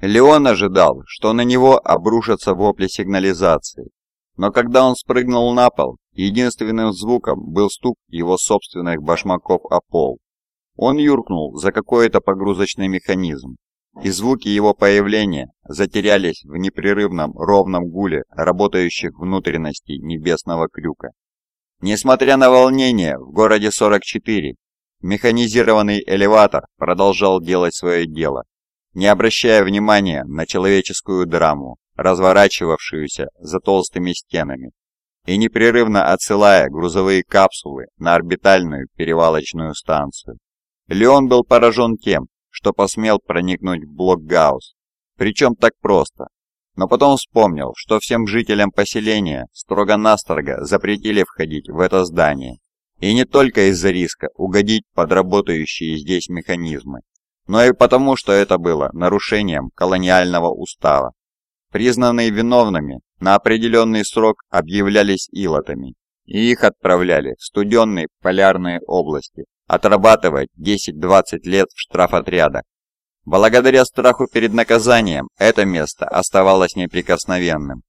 Леон ожидал, что на него обрушатся вопли сигнализации, но когда он спрыгнул на пол, единственным звуком был стук его собственных башмаков о пол. Он юркнул за какой-то погрузочный механизм, и звуки его появления затерялись в непрерывном ровном гуле работающих внутренностей небесного крюка. Несмотря на волнение в городе 44, механизированный элеватор продолжал делать свое дело, не обращая внимания на человеческую драму, разворачивавшуюся за толстыми стенами, и непрерывно отсылая грузовые капсулы на орбитальную перевалочную станцию. Леон был поражен тем, что посмел проникнуть в блок Гаусс, причем так просто, но потом вспомнил, что всем жителям поселения строго-настрого запретили входить в это здание, и не только из-за риска угодить под работающие здесь механизмы, но и потому, что это было нарушением колониального устава. Признанные виновными на определенный срок объявлялись илотами, и их отправляли в студенные полярные области, отрабатывать 10-20 лет в штрафотрядах. Благодаря страху перед наказанием, это место оставалось неприкосновенным.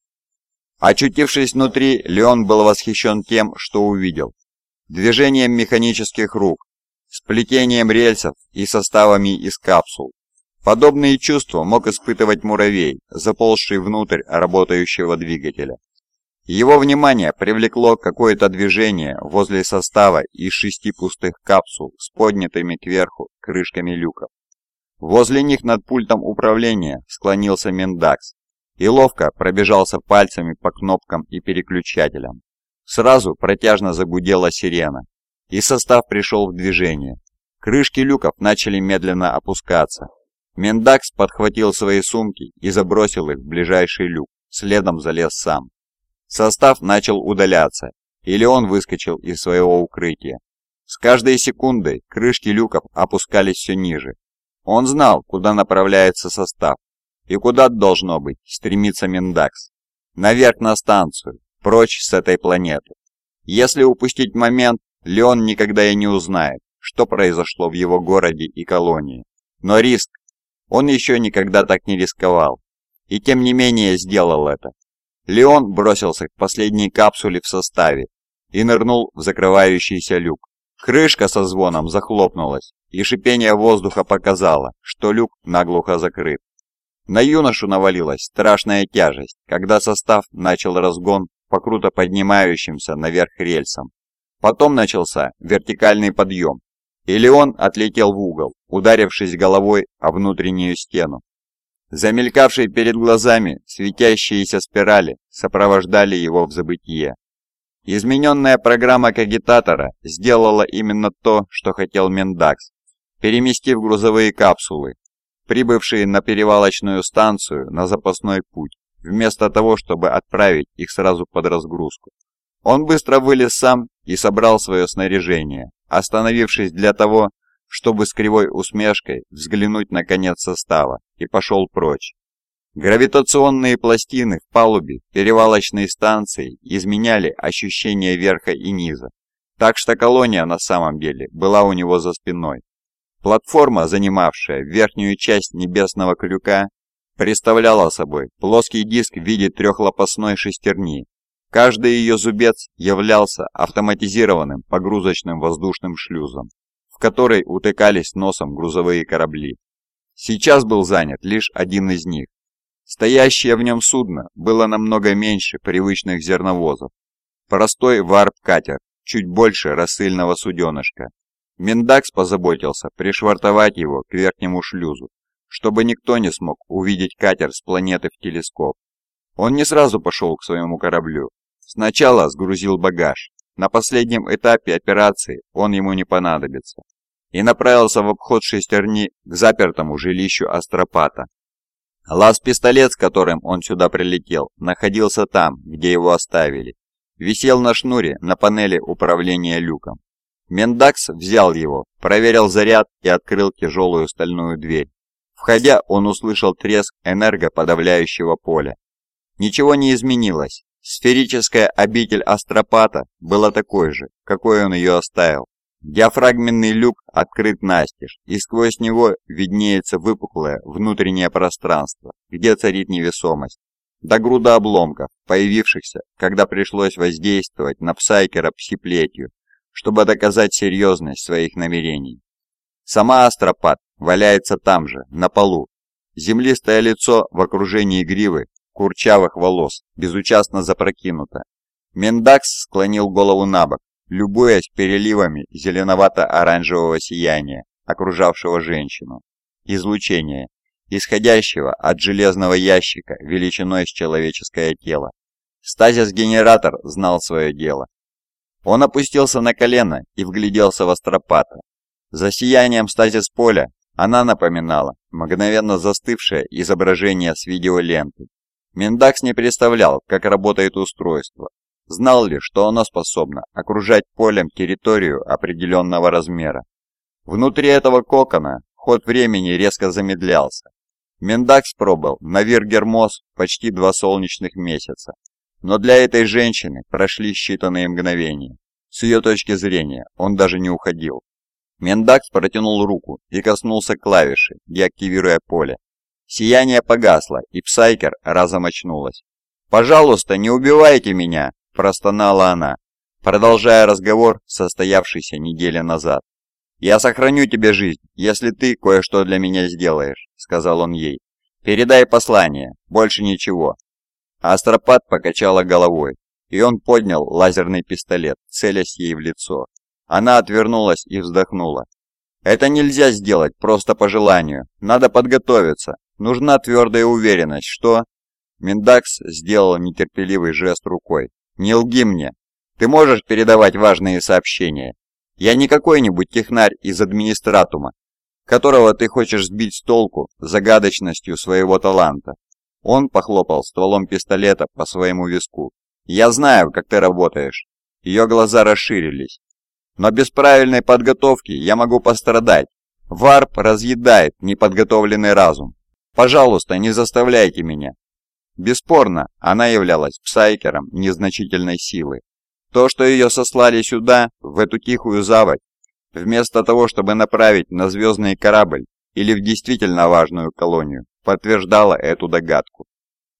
Очутившись внутри, Леон был восхищен тем, что увидел. Движением механических рук, сплетением рельсов и составами из капсул. Подобные чувства мог испытывать муравей, заползший внутрь работающего двигателя. Его внимание привлекло какое-то движение возле состава из шести пустых капсул с поднятыми кверху крышками люков. Возле них над пультом управления склонился Мендакс и ловко пробежался пальцами по кнопкам и переключателям. Сразу протяжно загудела сирена, и состав пришел в движение. Крышки люков начали медленно опускаться. Мендакс подхватил свои сумки и забросил их в ближайший люк, следом залез сам. Состав начал удаляться, и Леон выскочил из своего укрытия. С каждой секундой крышки люков опускались все ниже. Он знал, куда направляется состав, и куда должно быть стремиться Мендакс. Наверх на станцию, прочь с этой планеты. Если упустить момент, Леон никогда и не узнает, что произошло в его городе и колонии. Но риск, он еще никогда так не рисковал. И тем не менее сделал это. Леон бросился к последней капсуле в составе и нырнул в закрывающийся люк. Крышка со звоном захлопнулась, и шипение воздуха показало, что люк наглухо закрыт. На юношу навалилась страшная тяжесть, когда состав начал разгон по круто поднимающимся наверх рельсам. Потом начался вертикальный подъем, и Леон отлетел в угол, ударившись головой о внутреннюю стену. Замелькавшие перед глазами светящиеся спирали сопровождали его в забытие. Измененная программа кагитатора сделала именно то, что хотел Мендакс, переместив грузовые капсулы, прибывшие на перевалочную станцию на запасной путь, вместо того, чтобы отправить их сразу под разгрузку. Он быстро вылез сам и собрал свое снаряжение, остановившись для того, чтобы с кривой усмешкой взглянуть на конец состава, и пошел прочь. Гравитационные пластины в палубе перевалочной станции изменяли ощущение верха и низа, так что колония на самом деле была у него за спиной. Платформа, занимавшая верхнюю часть небесного крюка, представляла собой плоский диск в виде трехлопастной шестерни, Каждый ее зубец являлся автоматизированным погрузочным воздушным шлюзом, в который утыкались носом грузовые корабли. Сейчас был занят лишь один из них. Стоящее в нем судно было намного меньше привычных зерновозов. Простой варп-катер, чуть больше рассыльного суденышка. Мендакс позаботился пришвартовать его к верхнему шлюзу, чтобы никто не смог увидеть катер с планеты в телескоп. Он не сразу пошел к своему кораблю, Сначала сгрузил багаж. На последнем этапе операции он ему не понадобится. И направился в обход шестерни к запертому жилищу Астропата. Лаз-пистолет, с которым он сюда прилетел, находился там, где его оставили. Висел на шнуре на панели управления люком. Мендакс взял его, проверил заряд и открыл тяжелую стальную дверь. Входя, он услышал треск энергоподавляющего поля. Ничего не изменилось, Сферическая обитель Астропата была такой же, какой он ее оставил. Диафрагменный люк открыт настежь, и сквозь него виднеется выпуклое внутреннее пространство, где царит невесомость. До груда обломков, появившихся, когда пришлось воздействовать на Псайкера псиплетью, чтобы доказать серьезность своих намерений. Сама Астропат валяется там же, на полу. Землистое лицо в окружении гривы, курчавых волос, безучастно запрокинуто. Мендакс склонил голову на бок, любуясь переливами зеленовато-оранжевого сияния, окружавшего женщину. Излучение, исходящего от железного ящика величиной с человеческое тело. Стазис-генератор знал свое дело. Он опустился на колено и вгляделся в астропата. За сиянием стазис-поля она напоминала мгновенно застывшее изображение с видеоленты. Мендакс не представлял, как работает устройство, Знал ли, что оно способно окружать полем территорию определенного размера? Внутри этого кокона ход времени резко замедлялся. Мендакс пробыл на Виргермос почти два солнечных месяца. Но для этой женщины прошли считанные мгновения. С ее точки зрения он даже не уходил. Мендакс протянул руку и коснулся клавиши, деактивируя поле. Сияние погасло, и Псайкер разом очнулась. «Пожалуйста, не убивайте меня!» – простонала она, продолжая разговор, состоявшийся неделю назад. «Я сохраню тебе жизнь, если ты кое-что для меня сделаешь», – сказал он ей. «Передай послание, больше ничего». Астропат покачала головой, и он поднял лазерный пистолет, целясь ей в лицо. Она отвернулась и вздохнула. «Это нельзя сделать просто по желанию. Надо подготовиться. Нужна твердая уверенность, что...» Миндакс сделал нетерпеливый жест рукой. Не лги мне. Ты можешь передавать важные сообщения. Я не какой-нибудь технарь из администратума, которого ты хочешь сбить с толку загадочностью своего таланта. Он похлопал стволом пистолета по своему виску. «Я знаю, как ты работаешь». Ее глаза расширились. «Но без правильной подготовки я могу пострадать. Варп разъедает неподготовленный разум. Пожалуйста, не заставляйте меня. Бесспорно, она являлась псайкером незначительной силы. То, что ее сослали сюда, в эту тихую заводь, вместо того, чтобы направить на звездный корабль или в действительно важную колонию, подтверждало эту догадку.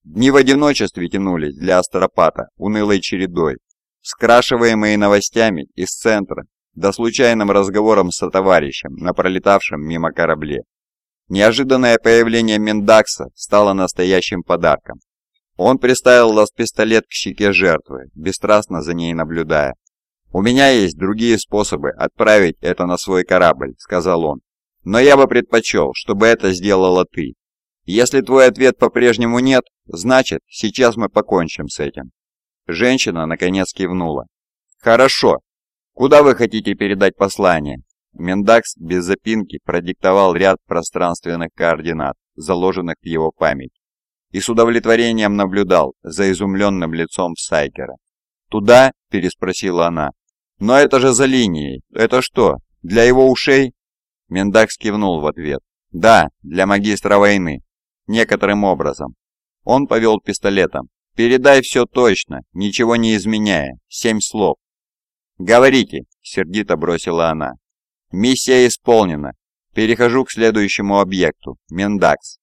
Дни в одиночестве тянулись для астропата унылой чередой, скрашиваемые новостями из центра, да случайным разговором со товарищем на пролетавшем мимо корабле. Неожиданное появление Мендакса стало настоящим подарком. Он приставил лаз-пистолет к щеке жертвы, бесстрастно за ней наблюдая. «У меня есть другие способы отправить это на свой корабль», — сказал он. «Но я бы предпочел, чтобы это сделала ты. Если твой ответ по-прежнему нет, значит, сейчас мы покончим с этим». Женщина наконец кивнула. «Хорошо. Куда вы хотите передать послание?» Мендакс без запинки продиктовал ряд пространственных координат, заложенных в его память, и с удовлетворением наблюдал за изумленным лицом Сайкера. «Туда?» – переспросила она. «Но это же за линией. Это что, для его ушей?» Мендакс кивнул в ответ. «Да, для магистра войны. Некоторым образом». Он повел пистолетом. «Передай все точно, ничего не изменяя. Семь слов». «Говорите», — сердито бросила она. Миссия исполнена. Перехожу к следующему объекту. Мендакс.